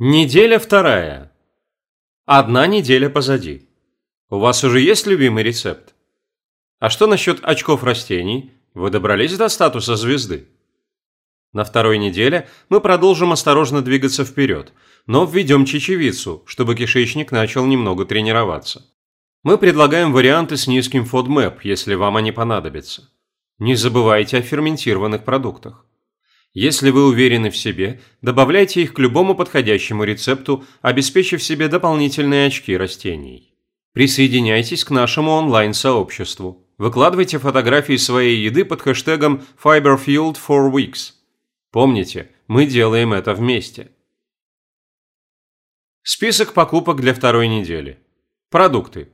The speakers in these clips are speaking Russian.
Неделя вторая. Одна неделя позади. У вас уже есть любимый рецепт? А что насчет очков растений? Вы добрались до статуса звезды? На второй неделе мы продолжим осторожно двигаться вперед, но введем чечевицу, чтобы кишечник начал немного тренироваться. Мы предлагаем варианты с низким FODMAP, если вам они понадобятся. Не забывайте о ферментированных продуктах. Если вы уверены в себе, добавляйте их к любому подходящему рецепту, обеспечив себе дополнительные очки растений. Присоединяйтесь к нашему онлайн-сообществу. Выкладывайте фотографии своей еды под хэштегом FiberFueled4Weeks. Помните, мы делаем это вместе. Список покупок для второй недели. Продукты.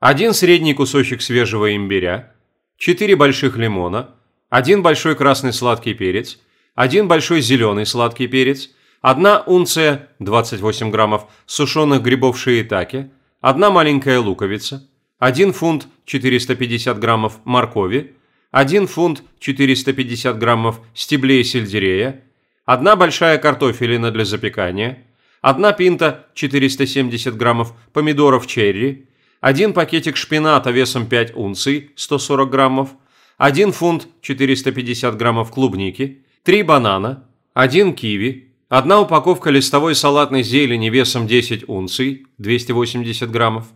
Один средний кусочек свежего имбиря, 4 больших лимона, один большой красный сладкий перец, один большой зеленый сладкий перец, одна унция 28 граммов сушеных грибов шиитаке, одна маленькая луковица, один фунт 450 граммов моркови, один фунт 450 граммов стеблей сельдерея, одна большая картофелина для запекания, одна пинта 470 граммов помидоров черри, один пакетик шпината весом 5 унций 140 граммов – 1 фунт 450 граммов клубники, 3 банана, 1 киви, одна упаковка листовой салатной зелени весом 10 унций 280 граммов,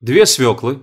2 свеклы,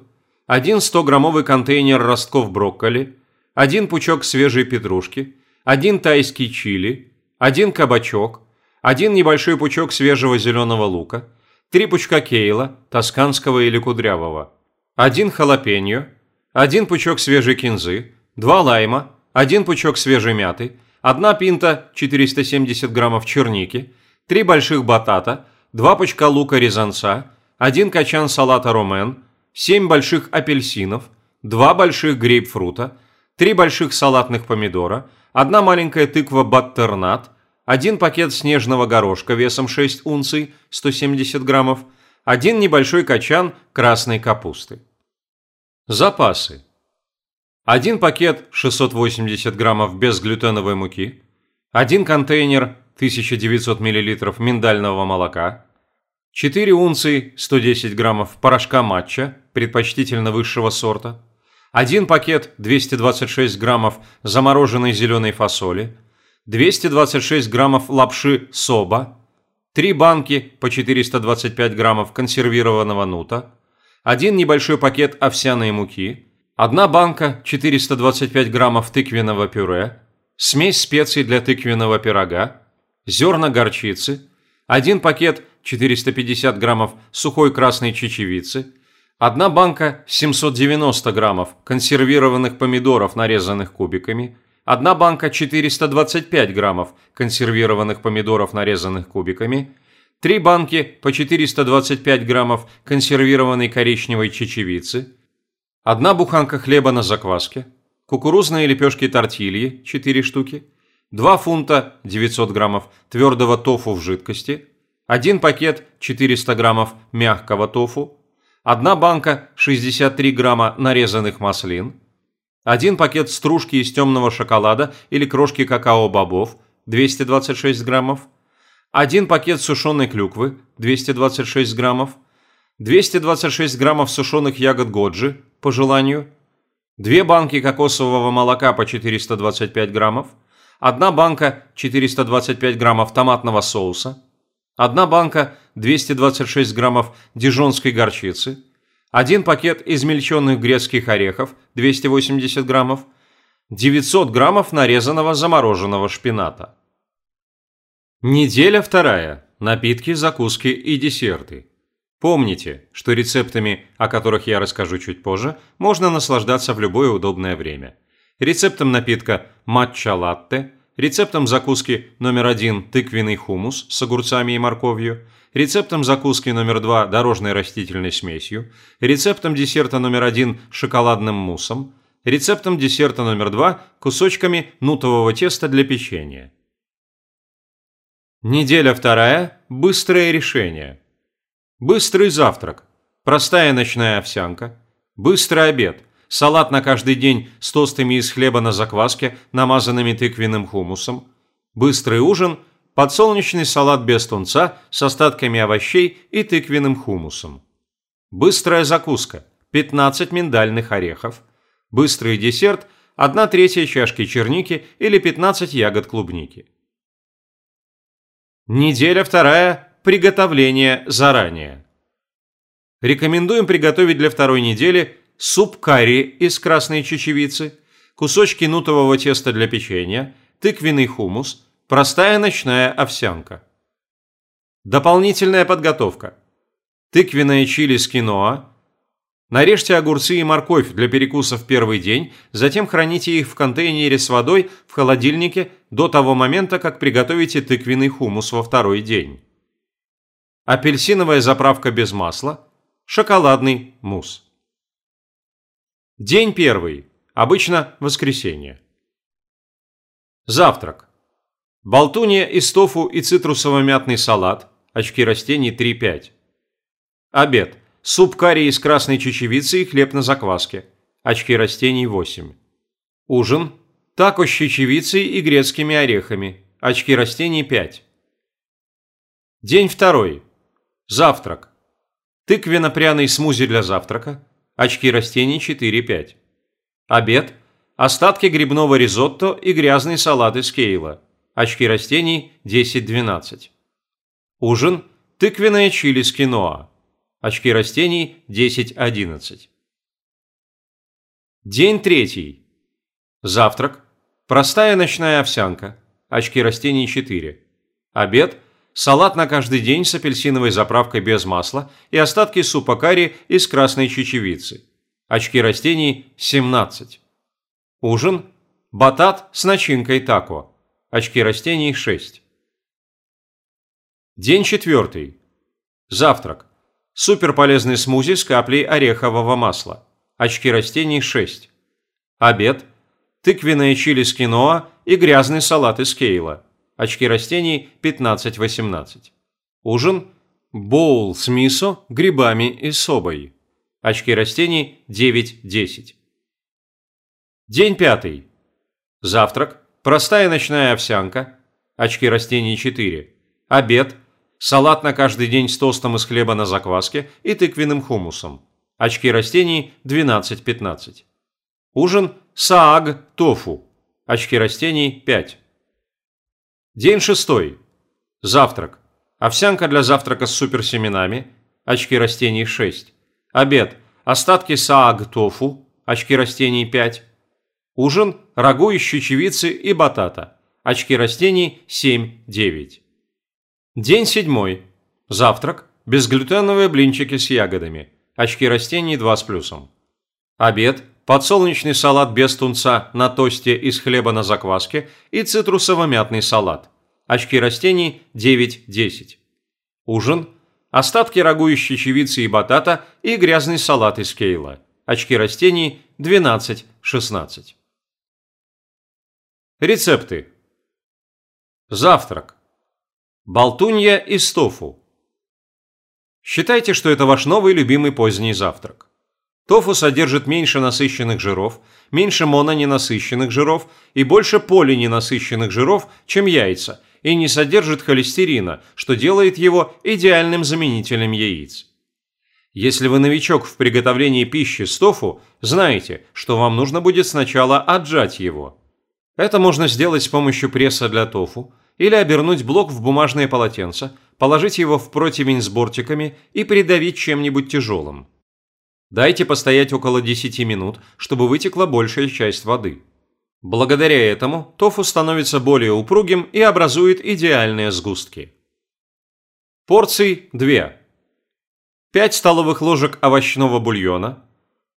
1 100-граммовый контейнер ростков брокколи, 1 пучок свежей петрушки, 1 тайский чили, 1 кабачок, 1 небольшой пучок свежего зеленого лука, 3 пучка кейла, тосканского или кудрявого, 1 халапеньо, 1 пучок свежей кинзы, 2 лайма, 1 пучок свежей мяты, 1 пинта 470 граммов черники, 3 больших батата, 2 пучка лука резанца, 1 качан салата ромен, 7 больших апельсинов, 2 больших грейпфрута, 3 больших салатных помидора, 1 маленькая тыква баттернат, 1 пакет снежного горошка весом 6 унций 170 граммов, 1 небольшой качан красной капусты. Запасы. Один пакет 680 граммов безглютеновой муки, один контейнер 1900 мл миндального молока, 4 унции 110 граммов порошка матча, предпочтительно высшего сорта, один пакет 226 граммов замороженной зеленой фасоли, 226 граммов лапши соба, 3 банки по 425 граммов консервированного нута, один небольшой пакет овсяной муки – Одна банка 425 граммов тыквенного пюре, смесь специй для тыквенного пирога, зерна горчицы, один пакет 450 граммов сухой красной чечевицы, одна банка 790 граммов консервированных помидоров, нарезанных кубиками, одна банка 425 граммов консервированных помидоров, нарезанных кубиками, три банки по 425 граммов консервированной коричневой чечевицы – Одна буханка хлеба на закваске, кукурузные лепешки тортильи 4 штуки, 2 фунта 900 граммов твердого тофу в жидкости, один пакет 400 граммов мягкого тофу, одна банка 63 грамма нарезанных маслин, один пакет стружки из темного шоколада или крошки какао-бобов 226 граммов, один пакет сушеной клюквы 226 граммов, 226 граммов сушеных ягод годжи по желанию, две банки кокосового молока по 425 граммов, одна банка 425 граммов томатного соуса, одна банка 226 граммов дижонской горчицы, один пакет измельченных грецких орехов 280 граммов, 900 граммов нарезанного замороженного шпината. Неделя вторая. Напитки, закуски и десерты. Помните, что рецептами, о которых я расскажу чуть позже, можно наслаждаться в любое удобное время. Рецептом напитка матча-латте, рецептом закуски номер один тыквенный хумус с огурцами и морковью, рецептом закуски номер два дорожной растительной смесью, рецептом десерта номер один шоколадным муссом, рецептом десерта номер два кусочками нутового теста для печенья. Неделя вторая. Быстрое решение. Быстрый завтрак, простая ночная овсянка, быстрый обед, салат на каждый день с тостами из хлеба на закваске, намазанными тыквенным хумусом, быстрый ужин, подсолнечный салат без тунца с остатками овощей и тыквенным хумусом. Быстрая закуска – 15 миндальных орехов. Быстрый десерт – 1 третья чашки черники или 15 ягод клубники. Неделя вторая – приготовление заранее. Рекомендуем приготовить для второй недели суп карри из красной чечевицы, кусочки нутового теста для печенья, тыквенный хумус, простая ночная овсянка. Дополнительная подготовка. Тыквенное чили с киноа. Нарежьте огурцы и морковь для перекуса в первый день, затем храните их в контейнере с водой в холодильнике до того момента, как приготовите тыквенный хумус во второй день. Апельсиновая заправка без масла – Шоколадный мусс. День первый. Обычно воскресенье. Завтрак. Болтунья из тофу и цитрусово-мятный салат, очки растений 3-5. Обед. Суп карри из красной чечевицы и хлеб на закваске, очки растений 8. Ужин. Тако с чечевицей и грецкими орехами, очки растений 5. День второй. Завтрак тыквенно-пряный смузи для завтрака, очки растений 4-5. Обед – остатки грибного ризотто и грязный салат из кейла, очки растений 10-12. Ужин – тыквенное чили с киноа, очки растений 10-11. День третий. Завтрак – простая ночная овсянка, очки растений 4. Обед – салат на каждый день с апельсиновой заправкой без масла и остатки супа карри из красной чечевицы. Очки растений 17. Ужин – батат с начинкой тако. Очки растений 6. День четвертый. Завтрак. Суперполезный смузи с каплей орехового масла. Очки растений 6. Обед. Тыквенное чили с киноа и грязный салат из кейла очки растений 15-18. Ужин – боул с мисо, грибами и собой. Очки растений 9-10. День пятый. Завтрак – простая ночная овсянка, очки растений 4. Обед – салат на каждый день с тостом из хлеба на закваске и тыквенным хумусом. Очки растений 12-15. Ужин – саг тофу. Очки растений 5. День шестой. Завтрак. Овсянка для завтрака с суперсеменами. Очки растений 6. Обед. Остатки саг тофу. Очки растений 5. Ужин. Рагу из чечевицы и батата. Очки растений 7-9. День седьмой. Завтрак. Безглютеновые блинчики с ягодами. Очки растений 2 с плюсом. Обед подсолнечный салат без тунца на тосте из хлеба на закваске и цитрусово-мятный салат. Очки растений 9-10. Ужин – остатки рагу из чечевицы и батата и грязный салат из кейла. Очки растений 12-16. Рецепты. Завтрак. Болтунья из тофу. Считайте, что это ваш новый любимый поздний завтрак. Тофу содержит меньше насыщенных жиров, меньше мононенасыщенных жиров и больше полиненасыщенных жиров, чем яйца, и не содержит холестерина, что делает его идеальным заменителем яиц. Если вы новичок в приготовлении пищи с тофу, знайте, что вам нужно будет сначала отжать его. Это можно сделать с помощью пресса для тофу или обернуть блок в бумажное полотенце, положить его в противень с бортиками и придавить чем-нибудь тяжелым. Дайте постоять около 10 минут, чтобы вытекла большая часть воды. Благодаря этому тофу становится более упругим и образует идеальные сгустки. Порций 2. 5 столовых ложек овощного бульона,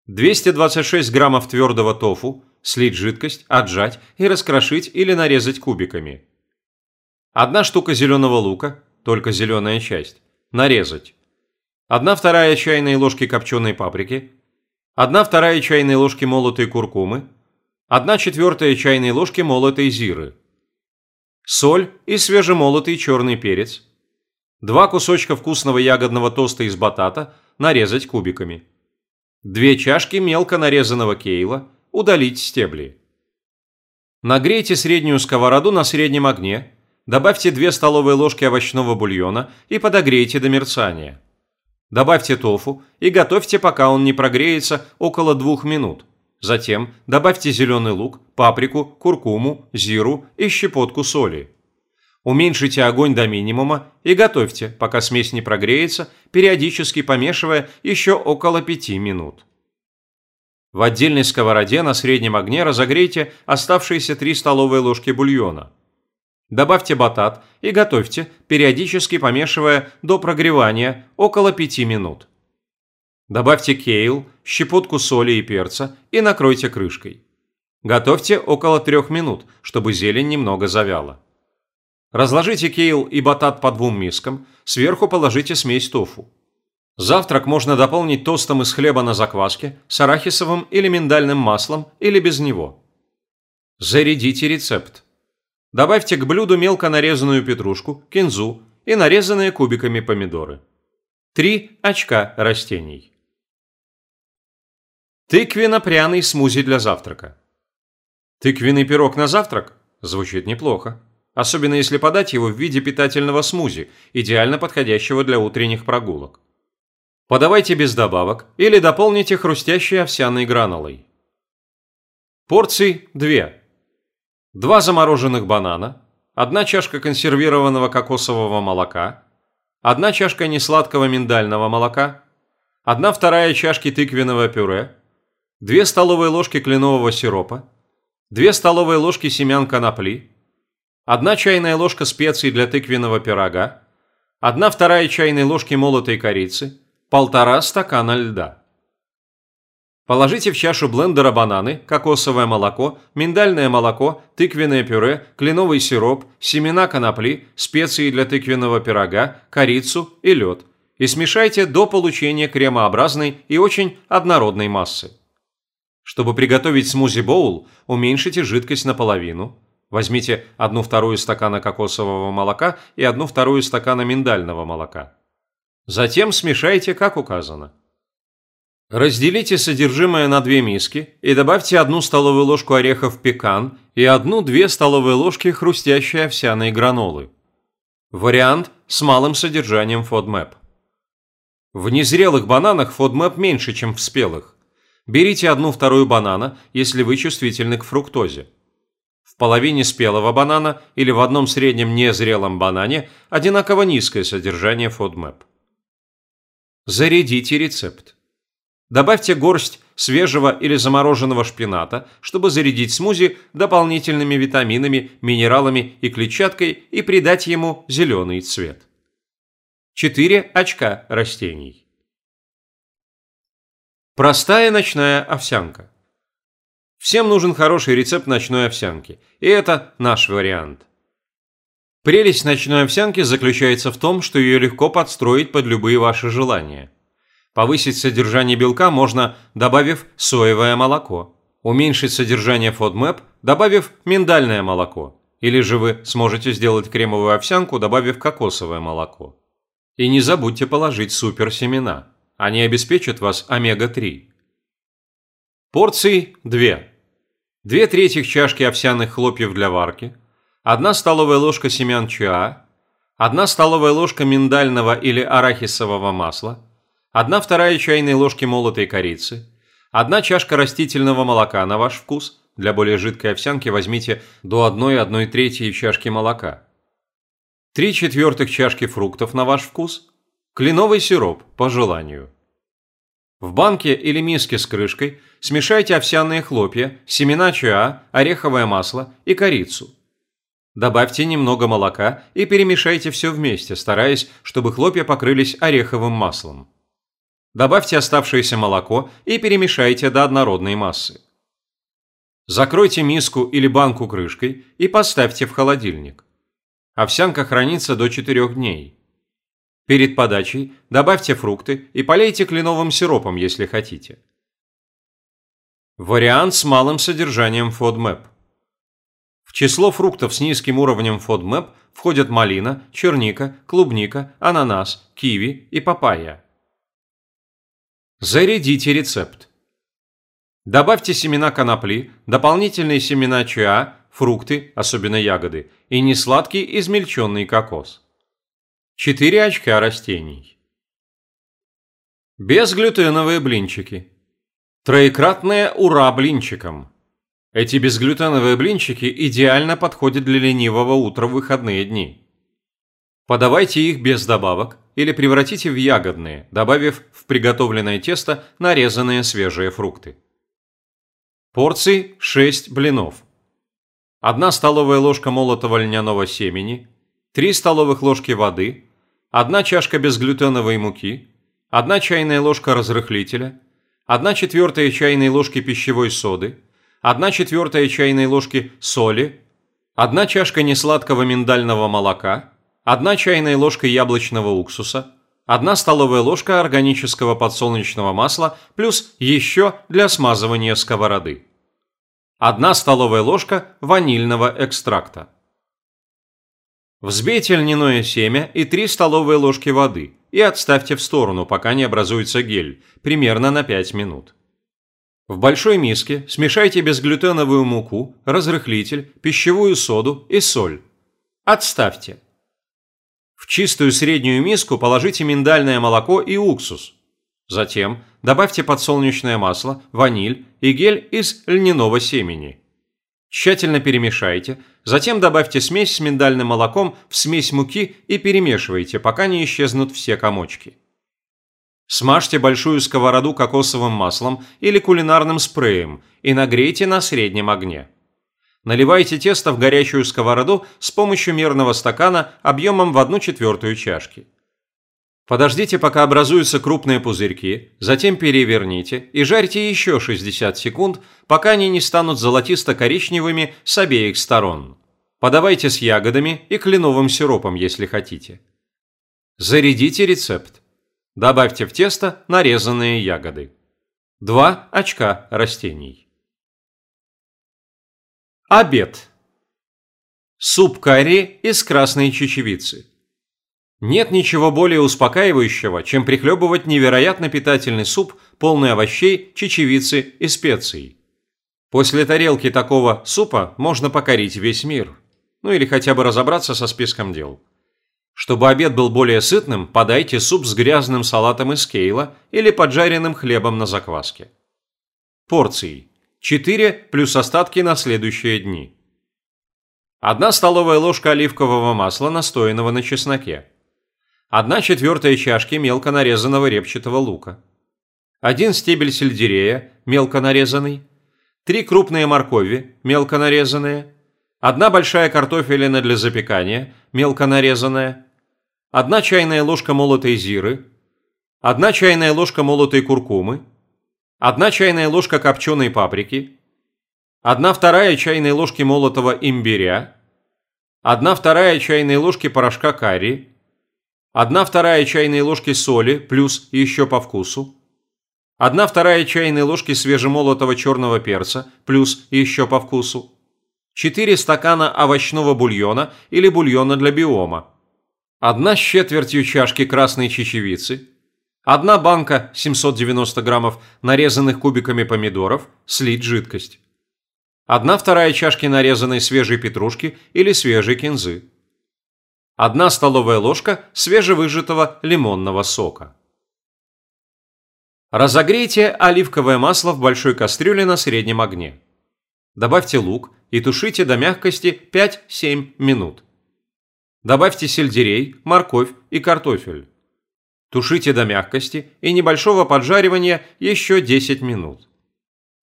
226 граммов твердого тофу, слить жидкость, отжать и раскрошить или нарезать кубиками. Одна штука зеленого лука, только зеленая часть, нарезать. 1 вторая чайной ложки копченой паприки, 1 вторая чайной ложки молотой куркумы, 1 четвертая чайной ложки молотой зиры, соль и свежемолотый черный перец, 2 кусочка вкусного ягодного тоста из батата нарезать кубиками, 2 чашки мелко нарезанного кейла, удалить стебли. Нагрейте среднюю сковороду на среднем огне, Добавьте 2 столовые ложки овощного бульона и подогрейте до мерцания. Добавьте тофу и готовьте, пока он не прогреется, около 2 минут. Затем добавьте зеленый лук, паприку, куркуму, зиру и щепотку соли. Уменьшите огонь до минимума и готовьте, пока смесь не прогреется, периодически помешивая еще около 5 минут. В отдельной сковороде на среднем огне разогрейте оставшиеся 3 столовые ложки бульона. Добавьте батат и готовьте, периодически помешивая до прогревания около 5 минут. Добавьте кейл, щепотку соли и перца и накройте крышкой. Готовьте около 3 минут, чтобы зелень немного завяла. Разложите кейл и батат по двум мискам, сверху положите смесь тофу. Завтрак можно дополнить тостом из хлеба на закваске с арахисовым или миндальным маслом или без него. Зарядите рецепт. Добавьте к блюду мелко нарезанную петрушку, кинзу и нарезанные кубиками помидоры. Три очка растений. Тыквенно-пряный смузи для завтрака. Тыквенный пирог на завтрак? Звучит неплохо. Особенно если подать его в виде питательного смузи, идеально подходящего для утренних прогулок. Подавайте без добавок или дополните хрустящей овсяной гранулой. Порций 2. Два замороженных банана, одна чашка консервированного кокосового молока, одна чашка несладкого миндального молока, одна вторая чашки тыквенного пюре, две столовые ложки кленового сиропа, две столовые ложки семян конопли, одна чайная ложка специй для тыквенного пирога, одна вторая чайной ложки молотой корицы, полтора стакана льда. Положите в чашу блендера бананы, кокосовое молоко, миндальное молоко, тыквенное пюре, кленовый сироп, семена конопли, специи для тыквенного пирога, корицу и лед и смешайте до получения кремообразной и очень однородной массы. Чтобы приготовить смузи-боул, уменьшите жидкость наполовину. Возьмите одну вторую стакана кокосового молока и одну вторую стакана миндального молока. Затем смешайте, как указано. Разделите содержимое на две миски и добавьте одну столовую ложку орехов пекан и одну-две столовые ложки хрустящей овсяной гранолы. Вариант с малым содержанием FODMAP. В незрелых бананах FODMAP меньше, чем в спелых. Берите одну-вторую банана, если вы чувствительны к фруктозе. В половине спелого банана или в одном среднем незрелом банане одинаково низкое содержание FODMAP. Зарядите рецепт. Добавьте горсть свежего или замороженного шпината, чтобы зарядить смузи дополнительными витаминами, минералами и клетчаткой и придать ему зеленый цвет. 4 очка растений. Простая ночная овсянка. Всем нужен хороший рецепт ночной овсянки, и это наш вариант. Прелесть ночной овсянки заключается в том, что ее легко подстроить под любые ваши желания – Повысить содержание белка можно, добавив соевое молоко. Уменьшить содержание FODMAP, добавив миндальное молоко. Или же вы сможете сделать кремовую овсянку, добавив кокосовое молоко. И не забудьте положить суперсемена. Они обеспечат вас омега-3. Порции 2. 2 третьих чашки овсяных хлопьев для варки, 1 столовая ложка семян чиа, 1 столовая ложка миндального или арахисового масла, 1 вторая чайной ложки молотой корицы, 1 чашка растительного молока на ваш вкус, для более жидкой овсянки возьмите до 1-1 третьей чашки молока, 3 четвертых чашки фруктов на ваш вкус, кленовый сироп по желанию. В банке или миске с крышкой смешайте овсяные хлопья, семена чиа, ореховое масло и корицу. Добавьте немного молока и перемешайте все вместе, стараясь, чтобы хлопья покрылись ореховым маслом. Добавьте оставшееся молоко и перемешайте до однородной массы. Закройте миску или банку крышкой и поставьте в холодильник. Овсянка хранится до 4 дней. Перед подачей добавьте фрукты и полейте кленовым сиропом, если хотите. Вариант с малым содержанием FODMAP. В число фруктов с низким уровнем FODMAP входят малина, черника, клубника, ананас, киви и папайя. Зарядите рецепт. Добавьте семена конопли, дополнительные семена чиа, фрукты, особенно ягоды, и несладкий измельченный кокос. 4 очка растений. Безглютеновые блинчики. Троекратное ура блинчикам! Эти безглютеновые блинчики идеально подходят для ленивого утра в выходные дни. Подавайте их без добавок или превратите в ягодные, добавив в приготовленное тесто нарезанные свежие фрукты. Порции 6 блинов. 1 столовая ложка молотого льняного семени, 3 столовых ложки воды, 1 чашка безглютеновой муки, 1 чайная ложка разрыхлителя, 1 четвертая чайной ложки пищевой соды, 1 четвертая чайной ложки соли, 1 чашка несладкого миндального молока, 1 чайная ложка яблочного уксуса, 1 столовая ложка органического подсолнечного масла плюс еще для смазывания сковороды. 1 столовая ложка ванильного экстракта. Взбейте льняное семя и 3 столовые ложки воды и отставьте в сторону, пока не образуется гель, примерно на 5 минут. В большой миске смешайте безглютеновую муку, разрыхлитель, пищевую соду и соль. Отставьте. В чистую среднюю миску положите миндальное молоко и уксус. Затем добавьте подсолнечное масло, ваниль и гель из льняного семени. Тщательно перемешайте, затем добавьте смесь с миндальным молоком в смесь муки и перемешивайте, пока не исчезнут все комочки. Смажьте большую сковороду кокосовым маслом или кулинарным спреем и нагрейте на среднем огне. Наливайте тесто в горячую сковороду с помощью мерного стакана объемом в 1 четвертую чашки. Подождите, пока образуются крупные пузырьки, затем переверните и жарьте еще 60 секунд, пока они не станут золотисто-коричневыми с обеих сторон. Подавайте с ягодами и кленовым сиропом, если хотите. Зарядите рецепт. Добавьте в тесто нарезанные ягоды. 2 очка растений. Обед. Суп карри из красной чечевицы. Нет ничего более успокаивающего, чем прихлебывать невероятно питательный суп, полный овощей, чечевицы и специй. После тарелки такого супа можно покорить весь мир. Ну или хотя бы разобраться со списком дел. Чтобы обед был более сытным, подайте суп с грязным салатом из кейла или поджаренным хлебом на закваске. Порции. 4 плюс остатки на следующие дни. Одна столовая ложка оливкового масла, настоянного на чесноке. 1 четвертая чашки мелко нарезанного репчатого лука, 1 стебель сельдерея, мелко нарезанный, 3 крупные моркови, мелко нарезанные, 1 большая картофелина для запекания, мелко нарезанная, 1 чайная ложка молотой зиры, 1 чайная ложка молотой куркумы, 1 чайная ложка копченой паприки, 1 вторая чайной ложки молотого имбиря, 1 вторая чайной ложки порошка карри, 1 вторая чайной ложки соли плюс еще по вкусу, 1 вторая чайной ложки свежемолотого черного перца плюс еще по вкусу, 4 стакана овощного бульона или бульона для биома, 1 с четвертью чашки красной чечевицы, 1 банка 790 граммов нарезанных кубиками помидоров, слить жидкость, 1 вторая чашки нарезанной свежей петрушки или свежей кинзы, 1 столовая ложка свежевыжатого лимонного сока. Разогрейте оливковое масло в большой кастрюле на среднем огне. Добавьте лук и тушите до мягкости 5-7 минут. Добавьте сельдерей, морковь и картофель. Тушите до мягкости и небольшого поджаривания еще 10 минут.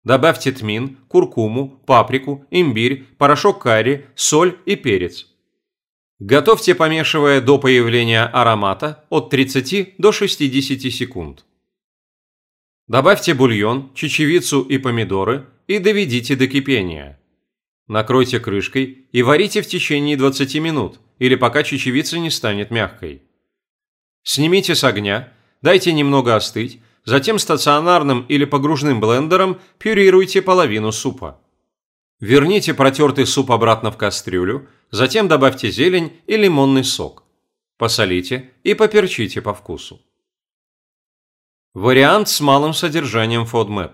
Добавьте тмин, куркуму, паприку, имбирь, порошок карри, соль и перец. Готовьте, помешивая до появления аромата от 30 до 60 секунд. Добавьте бульон, чечевицу и помидоры и доведите до кипения. Накройте крышкой и варите в течение 20 минут или пока чечевица не станет мягкой. Снимите с огня, дайте немного остыть, затем стационарным или погружным блендером пюрируйте половину супа. Верните протертый суп обратно в кастрюлю, затем добавьте зелень и лимонный сок. Посолите и поперчите по вкусу. Вариант с малым содержанием FODMAP.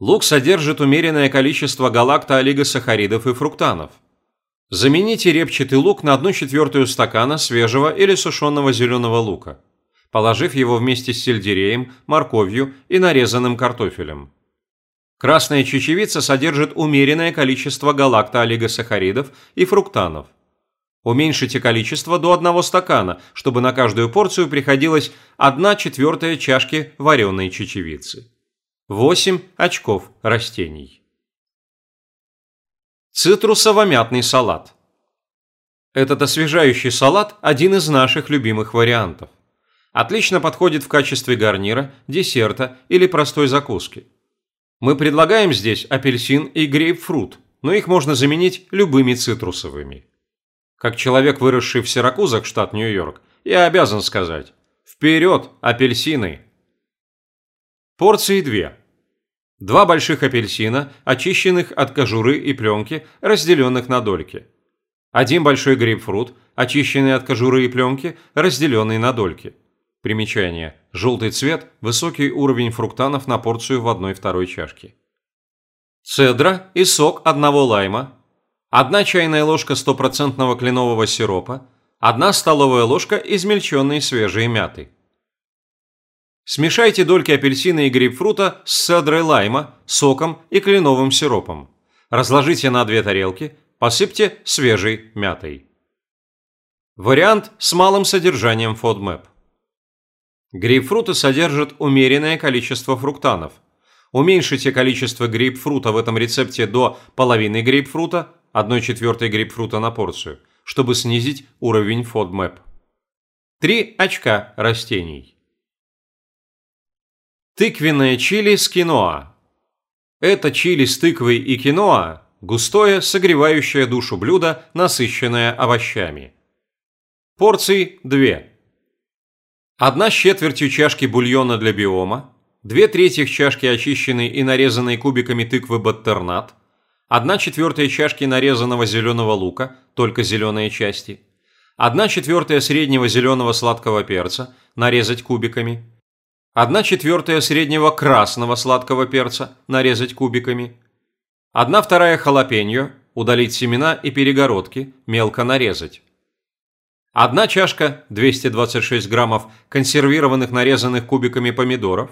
Лук содержит умеренное количество галакто-олигосахаридов и фруктанов. Замените репчатый лук на 1 четвертую стакана свежего или сушеного зеленого лука, положив его вместе с сельдереем, морковью и нарезанным картофелем. Красная чечевица содержит умеренное количество галакто-олигосахаридов и фруктанов. Уменьшите количество до одного стакана, чтобы на каждую порцию приходилось 1 четвертая чашки вареной чечевицы. 8 очков растений. Цитрусово-мятный салат. Этот освежающий салат – один из наших любимых вариантов. Отлично подходит в качестве гарнира, десерта или простой закуски. Мы предлагаем здесь апельсин и грейпфрут, но их можно заменить любыми цитрусовыми. Как человек, выросший в Сиракузах, штат Нью-Йорк, я обязан сказать – вперед, апельсины! Порции две. Два больших апельсина, очищенных от кожуры и пленки, разделенных на дольки. Один большой грейпфрут, очищенный от кожуры и пленки, разделенный на дольки. Примечание. Желтый цвет – высокий уровень фруктанов на порцию в одной-второй чашке. Цедра и сок одного лайма. Одна чайная ложка стопроцентного кленового сиропа. Одна столовая ложка измельченной свежей мяты. Смешайте дольки апельсина и грейпфрута с седрой лайма, соком и кленовым сиропом. Разложите на две тарелки, посыпьте свежей мятой. Вариант с малым содержанием FODMAP. Грейпфруты содержат умеренное количество фруктанов. Уменьшите количество грейпфрута в этом рецепте до половины грейпфрута, 1 четвертой грейпфрута на порцию, чтобы снизить уровень FODMAP. 3 очка растений. Тыквенное чили с киноа. Это чили с тыквой и киноа – густое, согревающее душу блюдо, насыщенное овощами. Порций – две. Одна с четвертью чашки бульона для биома, две трети чашки очищенной и нарезанной кубиками тыквы баттернат, одна четвертая чашки нарезанного зеленого лука, только зеленые части, одна четвертая среднего зеленого сладкого перца, нарезать кубиками – 1 четвертая среднего красного сладкого перца нарезать кубиками, 1 вторая халапеньо, удалить семена и перегородки, мелко нарезать. 1 чашка 226 граммов консервированных нарезанных кубиками помидоров,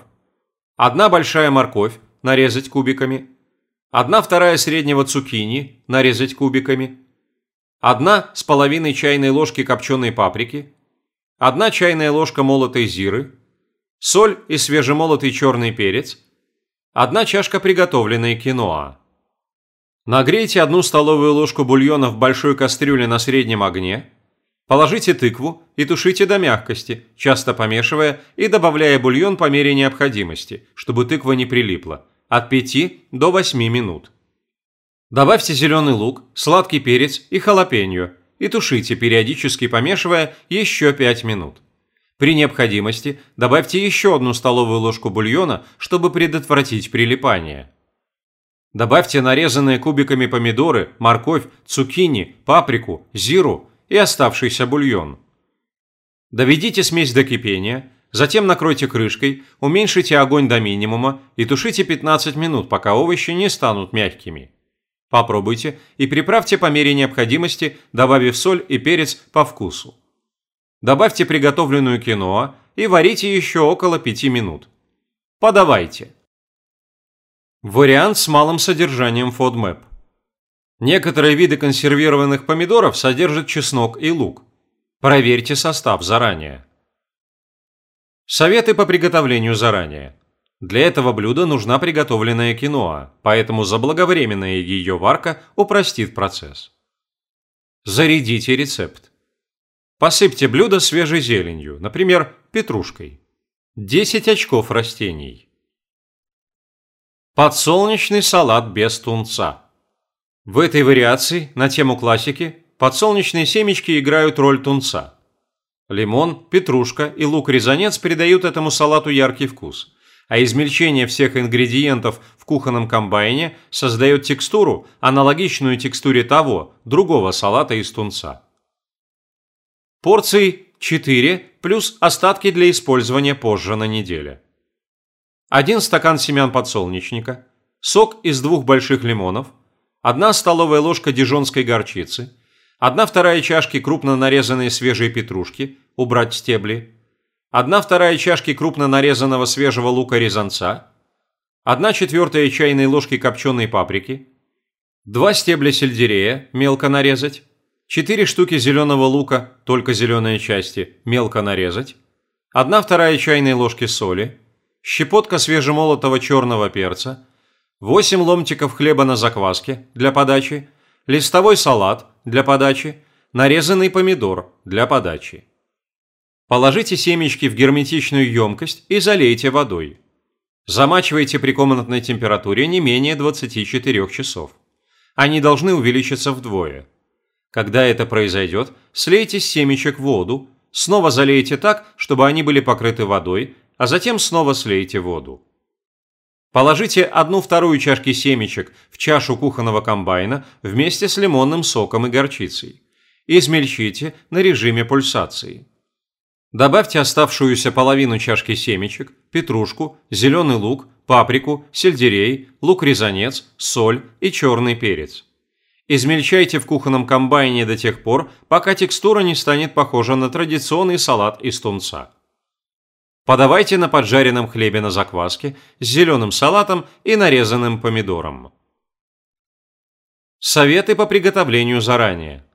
1 большая морковь, нарезать кубиками, 1 вторая среднего цукини, нарезать кубиками, 1 с половиной чайной ложки копченой паприки, 1 чайная ложка молотой зиры, соль и свежемолотый черный перец, одна чашка приготовленной киноа. Нагрейте одну столовую ложку бульона в большой кастрюле на среднем огне, положите тыкву и тушите до мягкости, часто помешивая и добавляя бульон по мере необходимости, чтобы тыква не прилипла, от 5 до 8 минут. Добавьте зеленый лук, сладкий перец и халапеньо и тушите, периодически помешивая еще 5 минут. При необходимости добавьте еще одну столовую ложку бульона, чтобы предотвратить прилипание. Добавьте нарезанные кубиками помидоры, морковь, цукини, паприку, зиру и оставшийся бульон. Доведите смесь до кипения, затем накройте крышкой, уменьшите огонь до минимума и тушите 15 минут, пока овощи не станут мягкими. Попробуйте и приправьте по мере необходимости, добавив соль и перец по вкусу. Добавьте приготовленную киноа и варите еще около 5 минут. Подавайте. Вариант с малым содержанием FODMAP. Некоторые виды консервированных помидоров содержат чеснок и лук. Проверьте состав заранее. Советы по приготовлению заранее. Для этого блюда нужна приготовленная киноа, поэтому заблаговременная ее варка упростит процесс. Зарядите рецепт. Посыпьте блюдо свежей зеленью, например, петрушкой. 10 очков растений. Подсолнечный салат без тунца. В этой вариации на тему классики подсолнечные семечки играют роль тунца. Лимон, петрушка и лук-резанец придают этому салату яркий вкус, а измельчение всех ингредиентов в кухонном комбайне создает текстуру, аналогичную текстуре того, другого салата из тунца. Порций 4 плюс остатки для использования позже на неделе. Один стакан семян подсолнечника, сок из двух больших лимонов, 1 столовая ложка дижонской горчицы, 1 вторая чашки крупно нарезанной свежей петрушки, убрать стебли, 1 вторая чашки крупно нарезанного свежего лука-резанца, 1 четвертая чайной ложки копченой паприки, 2 стебля сельдерея, мелко нарезать, 4 штуки зеленого лука, только зеленые части, мелко нарезать, 1 вторая чайной ложки соли, щепотка свежемолотого черного перца, 8 ломтиков хлеба на закваске для подачи, листовой салат для подачи, нарезанный помидор для подачи. Положите семечки в герметичную емкость и залейте водой. Замачивайте при комнатной температуре не менее 24 часов. Они должны увеличиться вдвое – когда это произойдет, слейте с семечек воду, снова залейте так, чтобы они были покрыты водой, а затем снова слейте воду. Положите одну-вторую чашки семечек в чашу кухонного комбайна вместе с лимонным соком и горчицей. Измельчите на режиме пульсации. Добавьте оставшуюся половину чашки семечек, петрушку, зеленый лук, паприку, сельдерей, лук-резанец, соль и черный перец. Измельчайте в кухонном комбайне до тех пор, пока текстура не станет похожа на традиционный салат из тунца. Подавайте на поджаренном хлебе на закваске с зеленым салатом и нарезанным помидором. Советы по приготовлению заранее.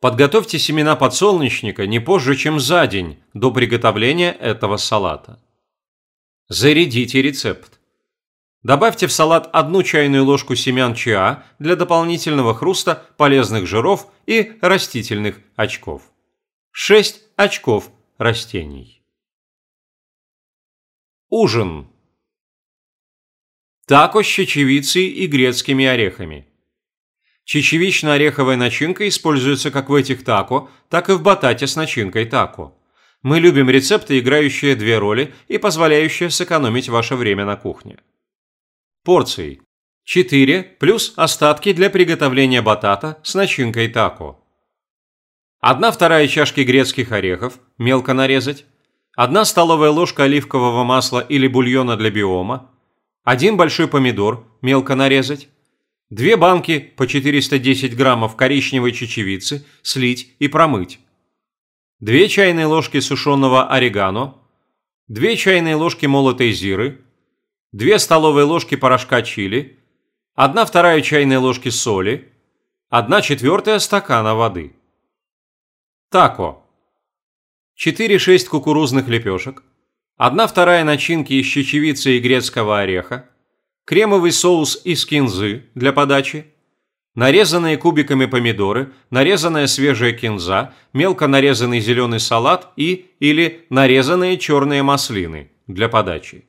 Подготовьте семена подсолнечника не позже, чем за день до приготовления этого салата. Зарядите рецепт. Добавьте в салат одну чайную ложку семян чиа для дополнительного хруста, полезных жиров и растительных очков. 6 очков растений. Ужин. Тако с чечевицей и грецкими орехами. Чечевично-ореховая начинка используется как в этих тако, так и в батате с начинкой тако. Мы любим рецепты, играющие две роли и позволяющие сэкономить ваше время на кухне порций. 4 плюс остатки для приготовления батата с начинкой тако. 1 вторая чашки грецких орехов, мелко нарезать. 1 столовая ложка оливкового масла или бульона для биома. 1 большой помидор, мелко нарезать. 2 банки по 410 граммов коричневой чечевицы слить и промыть. 2 чайные ложки сушеного орегано. 2 чайные ложки молотой зиры, 2 столовые ложки порошка чили, 1 вторая чайной ложки соли, 1 четвертая стакана воды. Тако. 4-6 кукурузных лепешек, 1 вторая начинки из чечевицы и грецкого ореха, кремовый соус из кинзы для подачи, нарезанные кубиками помидоры, нарезанная свежая кинза, мелко нарезанный зеленый салат и или нарезанные черные маслины для подачи.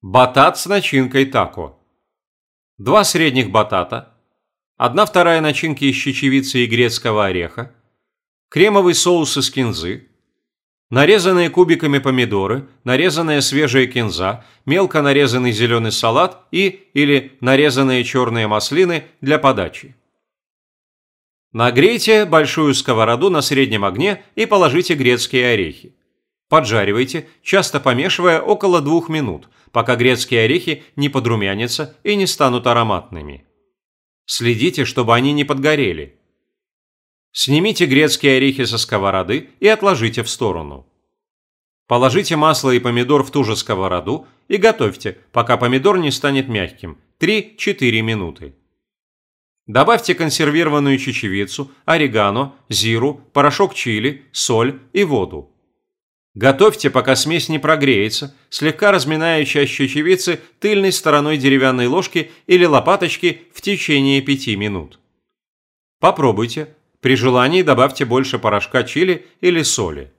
Батат с начинкой тако. Два средних батата. Одна вторая начинки из чечевицы и грецкого ореха. Кремовый соус из кинзы. Нарезанные кубиками помидоры, нарезанная свежая кинза, мелко нарезанный зеленый салат и или нарезанные черные маслины для подачи. Нагрейте большую сковороду на среднем огне и положите грецкие орехи. Поджаривайте, часто помешивая около двух минут, пока грецкие орехи не подрумянятся и не станут ароматными. Следите, чтобы они не подгорели. Снимите грецкие орехи со сковороды и отложите в сторону. Положите масло и помидор в ту же сковороду и готовьте, пока помидор не станет мягким, 3-4 минуты. Добавьте консервированную чечевицу, орегано, зиру, порошок чили, соль и воду. Готовьте, пока смесь не прогреется, слегка разминая часть чечевицы тыльной стороной деревянной ложки или лопаточки в течение 5 минут. Попробуйте. При желании добавьте больше порошка чили или соли.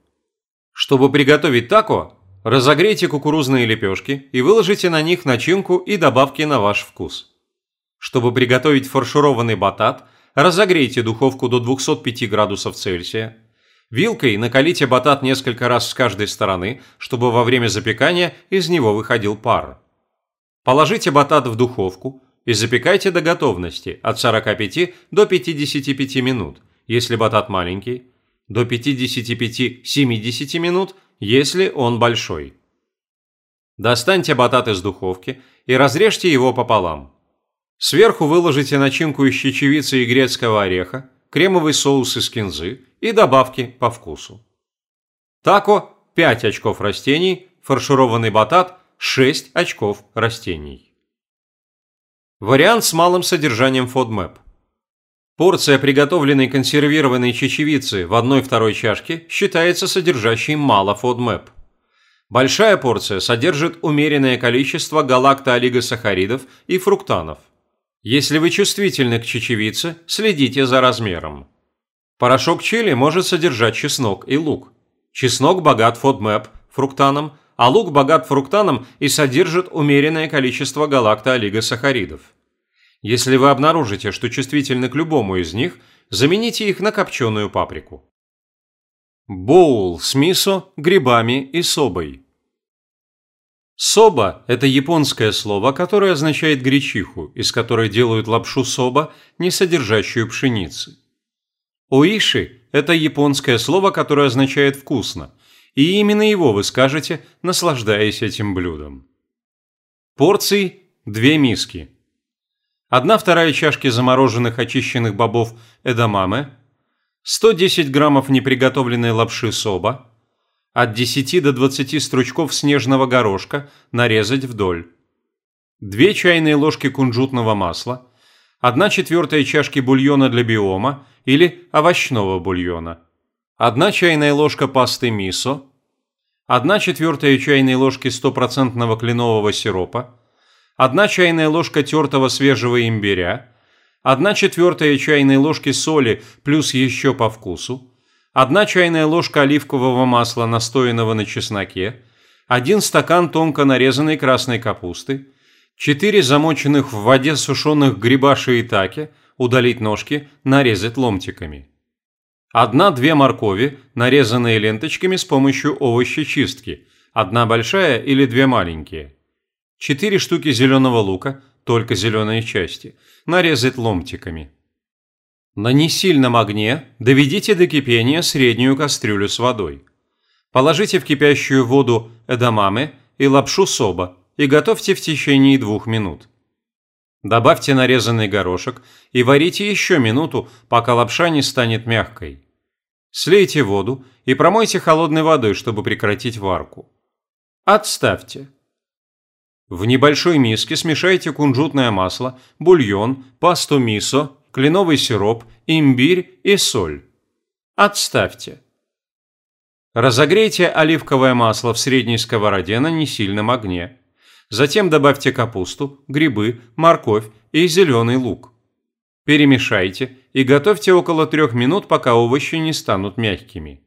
Чтобы приготовить тако, разогрейте кукурузные лепешки и выложите на них начинку и добавки на ваш вкус. Чтобы приготовить фаршированный батат, разогрейте духовку до 205 градусов Цельсия, Вилкой накалите батат несколько раз с каждой стороны, чтобы во время запекания из него выходил пар. Положите батат в духовку и запекайте до готовности от 45 до 55 минут, если батат маленький, до 55-70 минут, если он большой. Достаньте батат из духовки и разрежьте его пополам. Сверху выложите начинку из чечевицы и грецкого ореха, кремовый соус из кинзы и добавки по вкусу. Тако – 5 очков растений, фаршированный батат – 6 очков растений. Вариант с малым содержанием FODMAP. Порция приготовленной консервированной чечевицы в 1-2 чашке считается содержащей мало FODMAP. Большая порция содержит умеренное количество галактоолигосахаридов и фруктанов. Если вы чувствительны к чечевице, следите за размером. Порошок чили может содержать чеснок и лук. Чеснок богат FODMAP, фруктаном, а лук богат фруктаном и содержит умеренное количество галактоолигосахаридов. Если вы обнаружите, что чувствительны к любому из них, замените их на копченую паприку. Боул с мисо, грибами и собой. Соба – это японское слово, которое означает гречиху, из которой делают лапшу соба, не содержащую пшеницы. Оиши – это японское слово, которое означает «вкусно», и именно его вы скажете, наслаждаясь этим блюдом. Порций – две миски. Одна вторая чашки замороженных очищенных бобов эдамаме, 110 граммов неприготовленной лапши соба – от 10 до 20 стручков снежного горошка нарезать вдоль. 2 чайные ложки кунжутного масла, 1 четвертая чашки бульона для биома или овощного бульона, 1 чайная ложка пасты мисо, 1 четвертая чайной ложки стопроцентного кленового сиропа, 1 чайная ложка тертого свежего имбиря, 1 четвертая чайной ложки соли плюс еще по вкусу, 1 чайная ложка оливкового масла, настоянного на чесноке, 1 стакан тонко нарезанной красной капусты, 4 замоченных в воде сушеных гриба шиитаке, удалить ножки, нарезать ломтиками. 1-2 моркови, нарезанные ленточками с помощью овощечистки, одна большая или две маленькие. 4 штуки зеленого лука, только зеленые части, нарезать ломтиками. На несильном огне доведите до кипения среднюю кастрюлю с водой. Положите в кипящую воду эдамаме и лапшу соба и готовьте в течение двух минут. Добавьте нарезанный горошек и варите еще минуту, пока лапша не станет мягкой. Слейте воду и промойте холодной водой, чтобы прекратить варку. Отставьте. В небольшой миске смешайте кунжутное масло, бульон, пасту мисо кленовый сироп, имбирь и соль. Отставьте. Разогрейте оливковое масло в средней сковороде на несильном огне. Затем добавьте капусту, грибы, морковь и зеленый лук. Перемешайте и готовьте около трех минут, пока овощи не станут мягкими.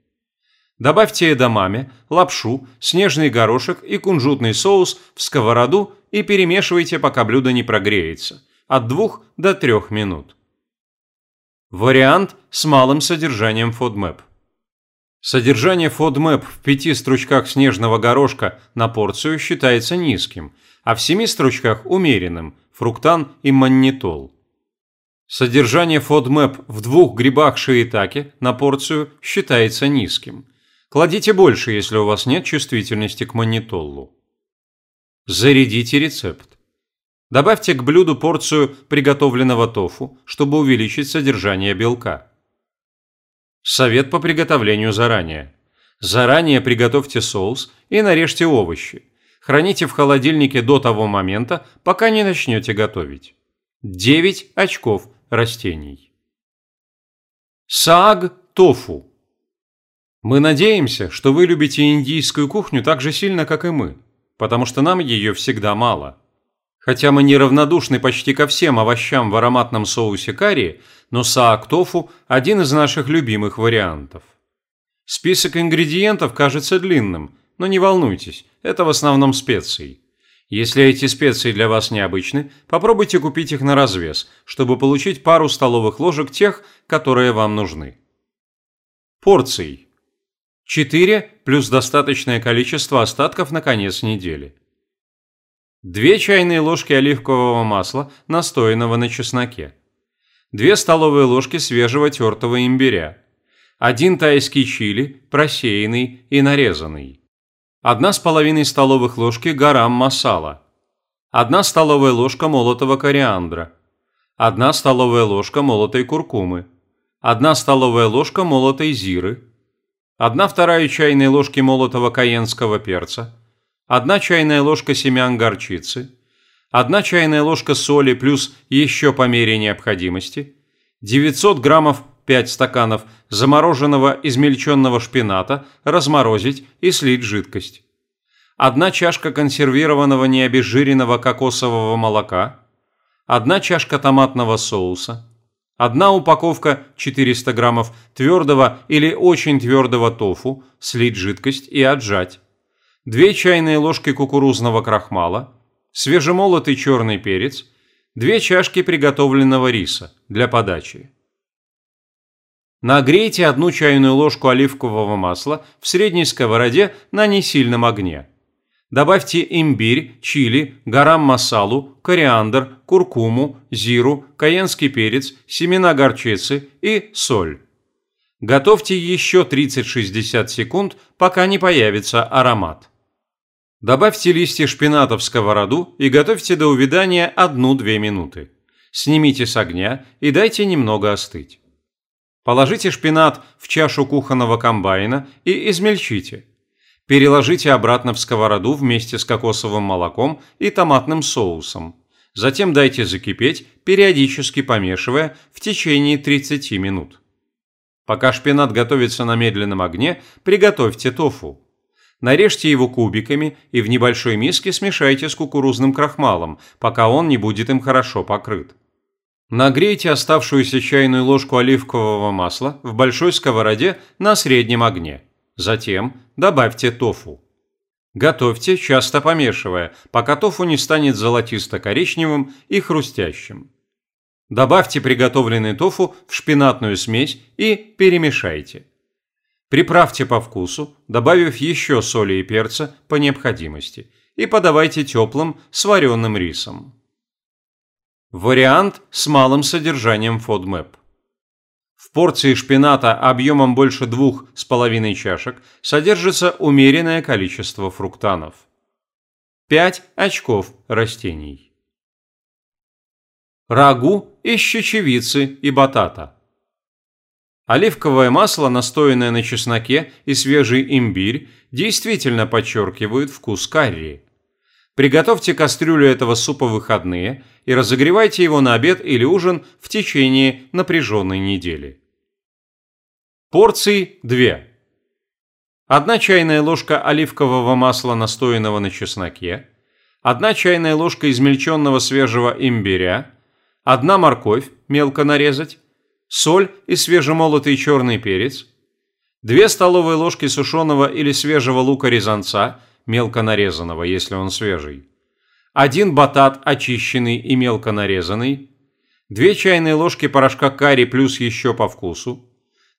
Добавьте эдамаме, лапшу, снежный горошек и кунжутный соус в сковороду и перемешивайте, пока блюдо не прогреется, от 2 до 3 минут. Вариант с малым содержанием FODMAP. Содержание FODMAP в пяти стручках снежного горошка на порцию считается низким, а в семи стручках – умеренным – фруктан и маннитол. Содержание FODMAP в двух грибах шиитаке на порцию считается низким. Кладите больше, если у вас нет чувствительности к маннитолу. Зарядите рецепт. Добавьте к блюду порцию приготовленного тофу, чтобы увеличить содержание белка. Совет по приготовлению заранее. Заранее приготовьте соус и нарежьте овощи. Храните в холодильнике до того момента, пока не начнете готовить. 9 очков растений. Саг тофу. Мы надеемся, что вы любите индийскую кухню так же сильно, как и мы, потому что нам ее всегда мало – Хотя мы неравнодушны почти ко всем овощам в ароматном соусе карри, но саак тофу – один из наших любимых вариантов. Список ингредиентов кажется длинным, но не волнуйтесь, это в основном специи. Если эти специи для вас необычны, попробуйте купить их на развес, чтобы получить пару столовых ложек тех, которые вам нужны. Порций. 4 плюс достаточное количество остатков на конец недели. 2 чайные ложки оливкового масла, настоянного на чесноке. 2 столовые ложки свежего тертого имбиря. 1 тайский чили, просеянный и нарезанный. 1,5 столовых ложки гарам масала, 1 столовая ложка молотого кориандра, 1 столовая ложка молотой куркумы, 1 столовая ложка молотой зиры, 1 вторая чайной ложки молотого каенского перца, 1 чайная ложка семян горчицы, 1 чайная ложка соли плюс еще по мере необходимости, 900 граммов 5 стаканов замороженного измельченного шпината разморозить и слить жидкость. Одна чашка консервированного необезжиренного кокосового молока. Одна чашка томатного соуса. Одна упаковка 400 граммов твердого или очень твердого тофу, слить жидкость и отжать. Две чайные ложки кукурузного крахмала. Свежемолотый черный перец. Две чашки приготовленного риса для подачи. Нагрейте одну чайную ложку оливкового масла в средней сковороде на несильном огне. Добавьте имбирь, чили, гарам-масалу, кориандр, куркуму, зиру, каенский перец, семена горчицы и соль. Готовьте еще 30-60 секунд, пока не появится аромат. Добавьте листья шпината в сковороду и готовьте до увядания 1-2 минуты. Снимите с огня и дайте немного остыть. Положите шпинат в чашу кухонного комбайна и измельчите. Переложите обратно в сковороду вместе с кокосовым молоком и томатным соусом. Затем дайте закипеть, периодически помешивая в течение 30 минут. Пока шпинат готовится на медленном огне, приготовьте тофу. Нарежьте его кубиками и в небольшой миске смешайте с кукурузным крахмалом, пока он не будет им хорошо покрыт. Нагрейте оставшуюся чайную ложку оливкового масла в большой сковороде на среднем огне. Затем добавьте тофу. Готовьте, часто помешивая, пока тофу не станет золотисто-коричневым и хрустящим. Добавьте приготовленный тофу в шпинатную смесь и перемешайте. Приправьте по вкусу, добавив еще соли и перца по необходимости, и подавайте теплым сваренным рисом. Вариант с малым содержанием FODMAP. В порции шпината объемом больше двух с половиной чашек содержится умеренное количество фруктанов. 5 очков растений. Рагу из чечевицы и батата. Оливковое масло, настоянное на чесноке и свежий имбирь, действительно подчеркивают вкус карри. Приготовьте кастрюлю этого супа в выходные и разогревайте его на обед или ужин в течение напряженной недели. Порций 2. Одна чайная ложка оливкового масла, настоянного на чесноке, одна чайная ложка измельченного свежего имбиря, одна морковь, мелко нарезать, соль и свежемолотый черный перец, две столовые ложки сушеного или свежего лука-резанца – мелко нарезанного, если он свежий, один батат очищенный и мелко нарезанный, две чайные ложки порошка карри плюс еще по вкусу,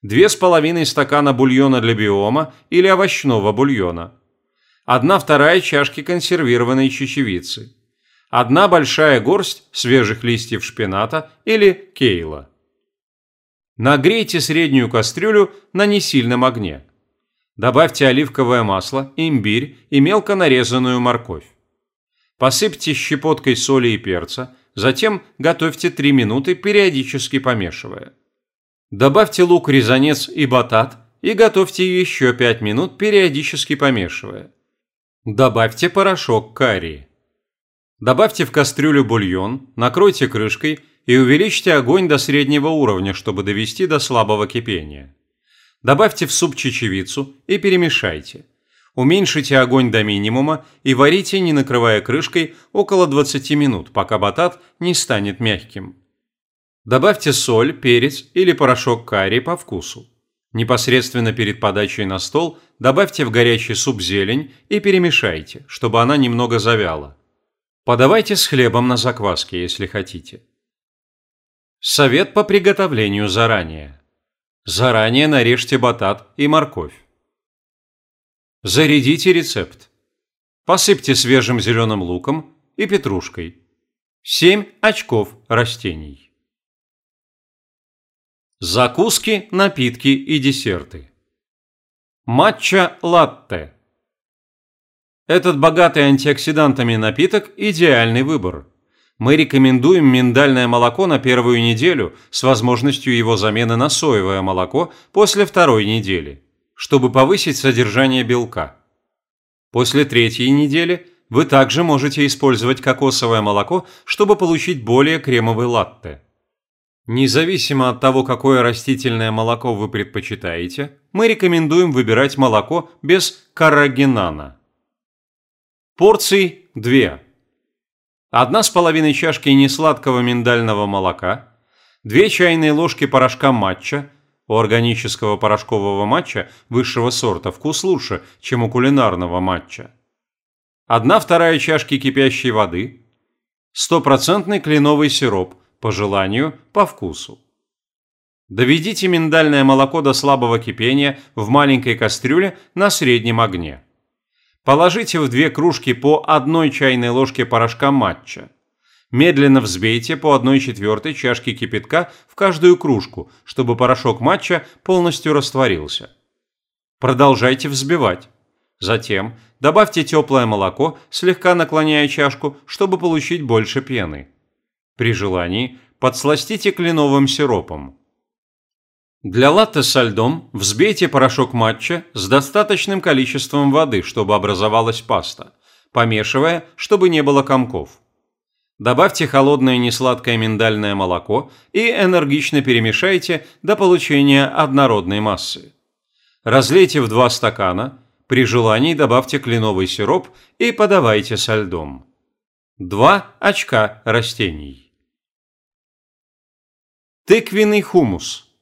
две с половиной стакана бульона для биома или овощного бульона, одна вторая чашки консервированной чечевицы, одна большая горсть свежих листьев шпината или кейла. Нагрейте среднюю кастрюлю на несильном огне. Добавьте оливковое масло, имбирь и мелко нарезанную морковь. Посыпьте щепоткой соли и перца, затем готовьте 3 минуты, периодически помешивая. Добавьте лук-резанец и батат и готовьте еще 5 минут, периодически помешивая. Добавьте порошок карри. Добавьте в кастрюлю бульон, накройте крышкой и увеличьте огонь до среднего уровня, чтобы довести до слабого кипения. Добавьте в суп чечевицу и перемешайте. Уменьшите огонь до минимума и варите, не накрывая крышкой, около 20 минут, пока батат не станет мягким. Добавьте соль, перец или порошок карри по вкусу. Непосредственно перед подачей на стол добавьте в горячий суп зелень и перемешайте, чтобы она немного завяла. Подавайте с хлебом на закваске, если хотите. Совет по приготовлению заранее. Заранее нарежьте батат и морковь. Зарядите рецепт. Посыпьте свежим зеленым луком и петрушкой. 7 очков растений. Закуски, напитки и десерты. Матча латте. Этот богатый антиоксидантами напиток – идеальный выбор. Мы рекомендуем миндальное молоко на первую неделю с возможностью его замены на соевое молоко после второй недели, чтобы повысить содержание белка. После третьей недели вы также можете использовать кокосовое молоко, чтобы получить более кремовый латте. Независимо от того, какое растительное молоко вы предпочитаете, мы рекомендуем выбирать молоко без каррагинана. Порций 2. Одна с половиной чашки несладкого миндального молока, 2 чайные ложки порошка матча, у органического порошкового матча высшего сорта вкус лучше, чем у кулинарного матча. Одна вторая чашки кипящей воды, стопроцентный кленовый сироп, по желанию, по вкусу. Доведите миндальное молоко до слабого кипения в маленькой кастрюле на среднем огне. Положите в две кружки по одной чайной ложке порошка матча. Медленно взбейте по 1 четвертой чашки кипятка в каждую кружку, чтобы порошок матча полностью растворился. Продолжайте взбивать. Затем добавьте теплое молоко, слегка наклоняя чашку, чтобы получить больше пены. При желании подсластите кленовым сиропом. Для латте со льдом взбейте порошок матча с достаточным количеством воды, чтобы образовалась паста, помешивая, чтобы не было комков. Добавьте холодное несладкое миндальное молоко и энергично перемешайте до получения однородной массы. Разлейте в два стакана, при желании добавьте кленовый сироп и подавайте со льдом. Два очка растений. Тыквенный хумус.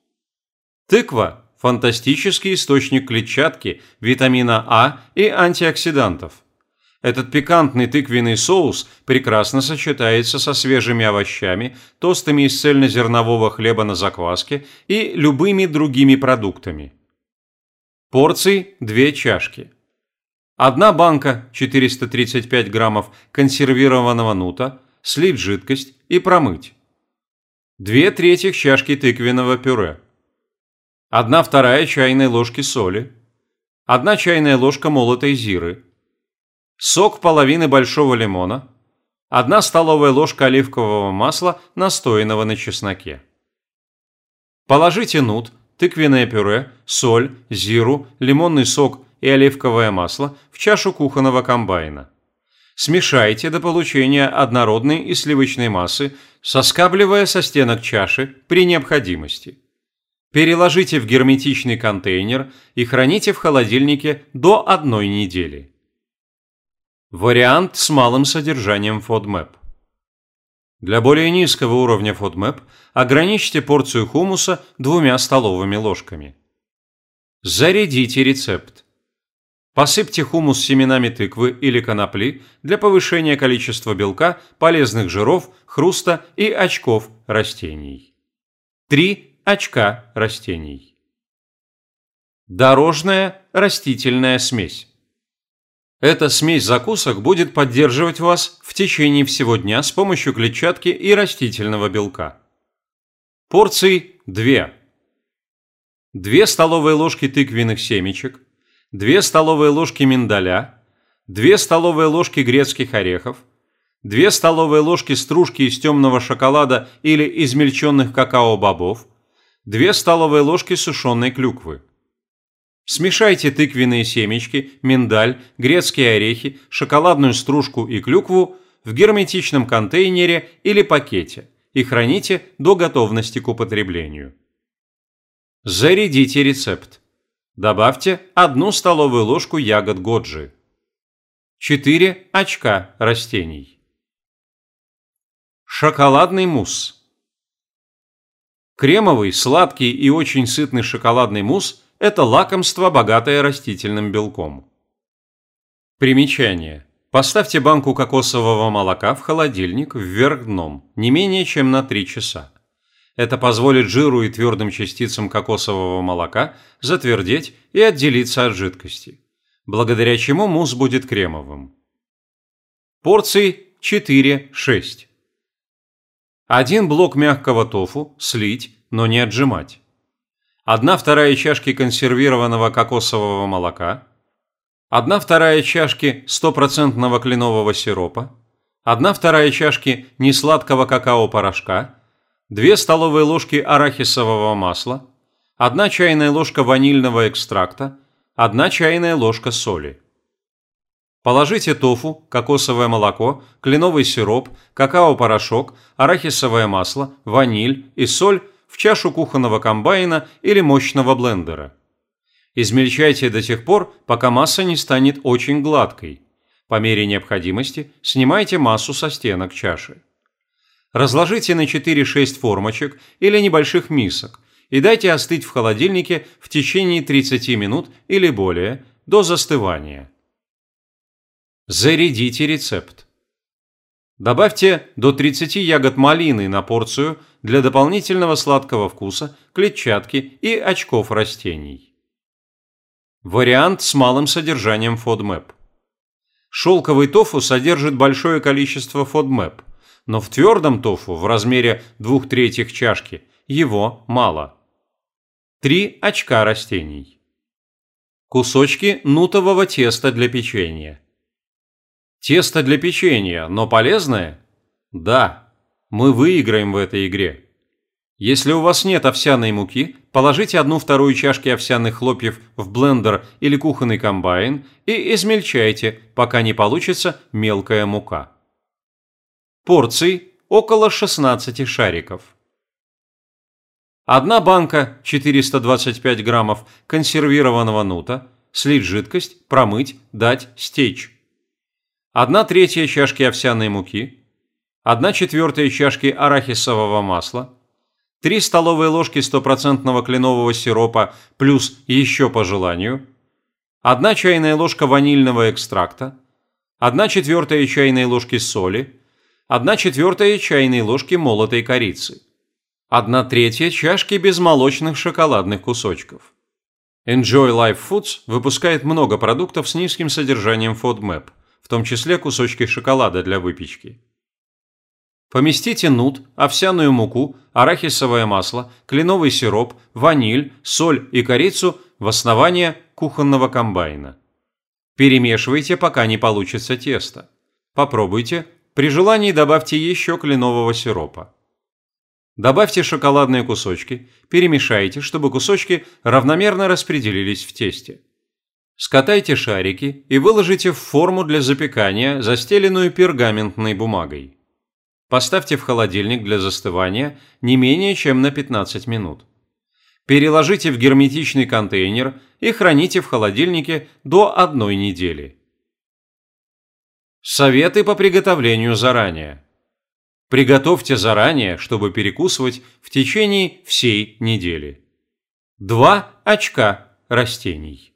Тыква – фантастический источник клетчатки, витамина А и антиоксидантов. Этот пикантный тыквенный соус прекрасно сочетается со свежими овощами, тостами из цельнозернового хлеба на закваске и любыми другими продуктами. Порций – 2 чашки. Одна банка 435 граммов консервированного нута, слить жидкость и промыть. Две трети чашки тыквенного пюре – 1 вторая чайной ложки соли, 1 чайная ложка молотой зиры, сок половины большого лимона, 1 столовая ложка оливкового масла, настоянного на чесноке. Положите нут, тыквенное пюре, соль, зиру, лимонный сок и оливковое масло в чашу кухонного комбайна. Смешайте до получения однородной и сливочной массы, соскабливая со стенок чаши при необходимости. Переложите в герметичный контейнер и храните в холодильнике до одной недели. Вариант с малым содержанием FODMAP. Для более низкого уровня FODMAP ограничьте порцию хумуса двумя столовыми ложками. Зарядите рецепт. Посыпьте хумус семенами тыквы или конопли для повышения количества белка, полезных жиров, хруста и очков растений. 3 очка растений. Дорожная растительная смесь. Эта смесь закусок будет поддерживать вас в течение всего дня с помощью клетчатки и растительного белка. Порций 2. 2 столовые ложки тыквенных семечек, 2 столовые ложки миндаля, 2 столовые ложки грецких орехов, 2 столовые ложки стружки из темного шоколада или измельченных какао-бобов, 2 столовые ложки сушеной клюквы. Смешайте тыквенные семечки, миндаль, грецкие орехи, шоколадную стружку и клюкву в герметичном контейнере или пакете и храните до готовности к употреблению. Зарядите рецепт. Добавьте 1 столовую ложку ягод годжи. 4 очка растений. Шоколадный мусс. Кремовый, сладкий и очень сытный шоколадный мусс – это лакомство, богатое растительным белком. Примечание. Поставьте банку кокосового молока в холодильник вверх дном, не менее чем на 3 часа. Это позволит жиру и твердым частицам кокосового молока затвердеть и отделиться от жидкости, благодаря чему мусс будет кремовым. Порций 4-6. Один блок мягкого тофу слить, но не отжимать. Одна вторая чашки консервированного кокосового молока. 1 вторая чашки стопроцентного кленового сиропа, 1 вторая чашки несладкого какао-порошка, 2 столовые ложки арахисового масла, 1 чайная ложка ванильного экстракта, 1 чайная ложка соли. Положите тофу, кокосовое молоко, кленовый сироп, какао-порошок, арахисовое масло, ваниль и соль в чашу кухонного комбайна или мощного блендера. Измельчайте до тех пор, пока масса не станет очень гладкой. По мере необходимости снимайте массу со стенок чаши. Разложите на 4-6 формочек или небольших мисок и дайте остыть в холодильнике в течение 30 минут или более до застывания. Зарядите рецепт. Добавьте до 30 ягод малины на порцию для дополнительного сладкого вкуса, клетчатки и очков растений. Вариант с малым содержанием FODMAP. Шелковый тофу содержит большое количество FODMAP, но в твердом тофу в размере 2 третьих чашки его мало. 3 очка растений. Кусочки нутового теста для печенья. Тесто для печенья, но полезное? Да, мы выиграем в этой игре. Если у вас нет овсяной муки, положите одну-вторую чашки овсяных хлопьев в блендер или кухонный комбайн и измельчайте, пока не получится мелкая мука. Порций около 16 шариков. Одна банка 425 граммов консервированного нута, слить жидкость, промыть, дать стечь. 1 третья чашки овсяной муки, 1 четвертая чашки арахисового масла, 3 столовые ложки стопроцентного кленового сиропа плюс еще по желанию, 1 чайная ложка ванильного экстракта, 1 четвертая чайной ложки соли, 1 четвертая чайной ложки молотой корицы, 1 третья чашки безмолочных шоколадных кусочков. Enjoy Life Foods выпускает много продуктов с низким содержанием FODMAP – в том числе кусочки шоколада для выпечки. Поместите нут, овсяную муку, арахисовое масло, кленовый сироп, ваниль, соль и корицу в основание кухонного комбайна. Перемешивайте, пока не получится тесто. Попробуйте, при желании добавьте еще кленового сиропа. Добавьте шоколадные кусочки, перемешайте, чтобы кусочки равномерно распределились в тесте. Скатайте шарики и выложите в форму для запекания, застеленную пергаментной бумагой. Поставьте в холодильник для застывания не менее чем на 15 минут. Переложите в герметичный контейнер и храните в холодильнике до одной недели. Советы по приготовлению заранее. Приготовьте заранее, чтобы перекусывать в течение всей недели. Два очка растений.